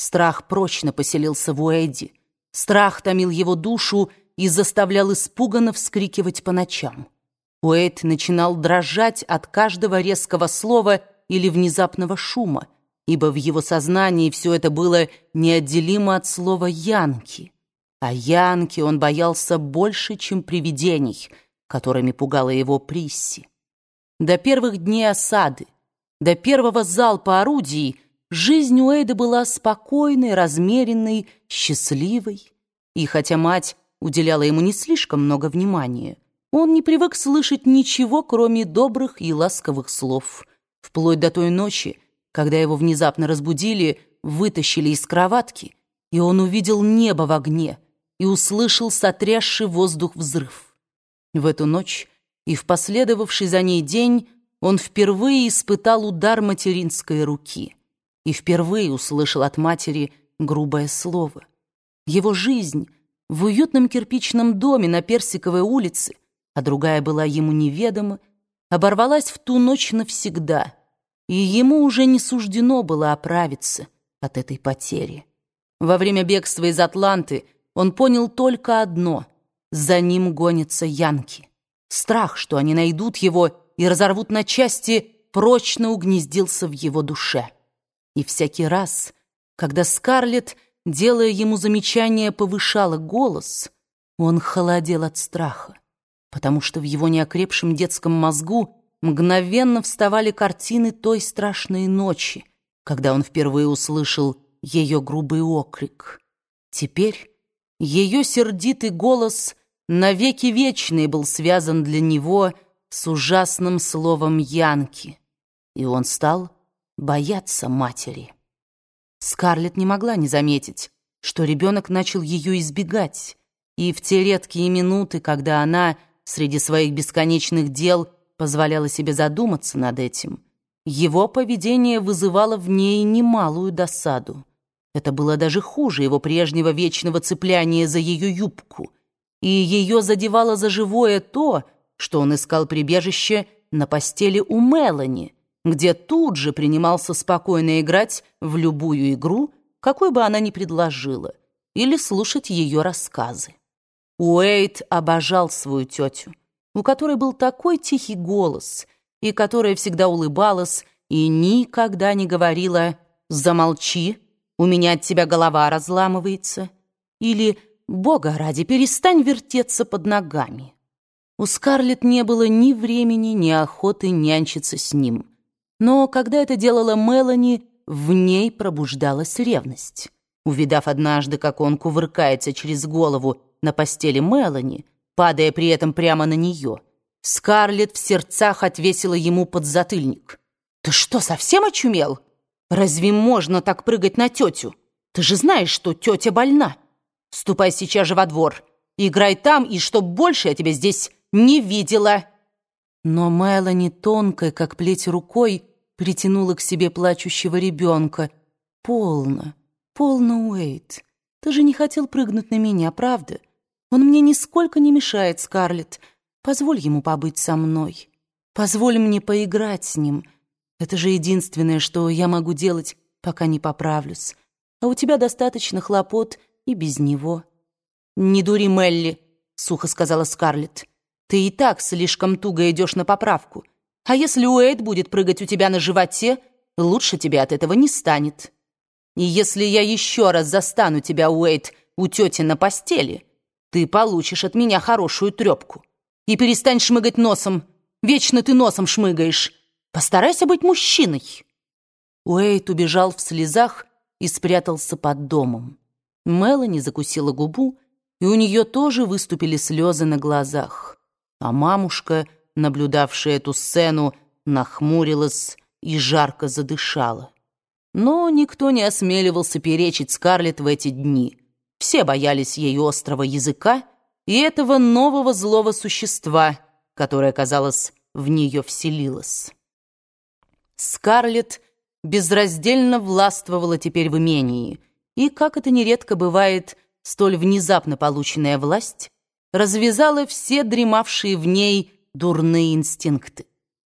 Страх прочно поселился в Уэйди. Страх томил его душу и заставлял испуганно вскрикивать по ночам. Уэйд начинал дрожать от каждого резкого слова или внезапного шума, ибо в его сознании все это было неотделимо от слова «янки». А янки он боялся больше, чем привидений, которыми пугала его Присси. До первых дней осады, до первого залпа орудий жизнь Уэйда была спокойной, размеренной, счастливой. И хотя мать уделяла ему не слишком много внимания, он не привык слышать ничего, кроме добрых и ласковых слов. Вплоть до той ночи, когда его внезапно разбудили, вытащили из кроватки, и он увидел небо в огне и услышал сотрясший воздух взрыв. В эту ночь и в последовавший за ней день он впервые испытал удар материнской руки и впервые услышал от матери грубое слово. Его жизнь в уютном кирпичном доме на Персиковой улице а другая была ему неведома, оборвалась в ту ночь навсегда, и ему уже не суждено было оправиться от этой потери. Во время бегства из Атланты он понял только одно — за ним гонятся янки. Страх, что они найдут его и разорвут на части, прочно угнездился в его душе. И всякий раз, когда Скарлетт, делая ему замечание, повышала голос, он холодел от страха потому что в его неокрепшем детском мозгу мгновенно вставали картины той страшной ночи, когда он впервые услышал ее грубый окрик. Теперь ее сердитый голос навеки вечный был связан для него с ужасным словом «Янки», и он стал бояться матери. Скарлетт не могла не заметить, что ребенок начал ее избегать, и в те редкие минуты, когда она среди своих бесконечных дел позволяла себе задуматься над этим, его поведение вызывало в ней немалую досаду. Это было даже хуже его прежнего вечного цепляния за ее юбку, и ее задевало за живое то, что он искал прибежище на постели у Мелани, где тут же принимался спокойно играть в любую игру, какой бы она ни предложила, или слушать ее рассказы. Уэйт обожал свою тетю, у которой был такой тихий голос, и которая всегда улыбалась и никогда не говорила «Замолчи, у меня от тебя голова разламывается» или «Бога ради, перестань вертеться под ногами». У Скарлетт не было ни времени, ни охоты нянчиться с ним. Но когда это делала Мелани, в ней пробуждалась ревность. Увидав однажды, как он кувыркается через голову на постели Мелани, падая при этом прямо на нее. Скарлетт в сердцах отвесила ему подзатыльник. «Ты что, совсем очумел? Разве можно так прыгать на тетю? Ты же знаешь, что тетя больна. Ступай сейчас же во двор, играй там, и чтоб больше я тебя здесь не видела». Но Мелани, тонкая, как плеть рукой, притянула к себе плачущего ребенка. «Полно, полно, Уэйт. Ты же не хотел прыгнуть на меня, правда?» Он мне нисколько не мешает, Скарлетт. Позволь ему побыть со мной. Позволь мне поиграть с ним. Это же единственное, что я могу делать, пока не поправлюсь. А у тебя достаточно хлопот и без него». «Не дури, Мелли», — сухо сказала Скарлетт. «Ты и так слишком туго идешь на поправку. А если Уэйд будет прыгать у тебя на животе, лучше тебе от этого не станет. И если я еще раз застану тебя, Уэйд, у тети на постели...» ты получишь от меня хорошую трепку. И перестань шмыгать носом. Вечно ты носом шмыгаешь. Постарайся быть мужчиной». Уэйт убежал в слезах и спрятался под домом. Мелани закусила губу, и у нее тоже выступили слезы на глазах. А мамушка, наблюдавшая эту сцену, нахмурилась и жарко задышала. Но никто не осмеливался перечить Скарлетт в эти дни. Все боялись ее острого языка и этого нового злого существа, которое, казалось, в нее вселилось. Скарлетт безраздельно властвовала теперь в имении, и, как это нередко бывает, столь внезапно полученная власть развязала все дремавшие в ней дурные инстинкты.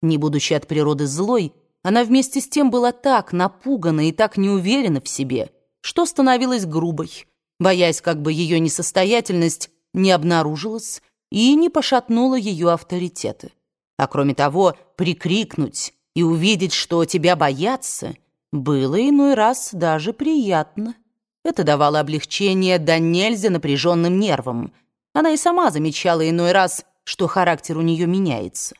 Не будучи от природы злой, она вместе с тем была так напугана и так неуверена в себе, что становилась грубой, боясь, как бы ее несостоятельность не обнаружилась и не пошатнула ее авторитеты. А кроме того, прикрикнуть и увидеть, что тебя боятся, было иной раз даже приятно. Это давало облегчение да нельзя напряженным нервам. Она и сама замечала иной раз, что характер у нее меняется.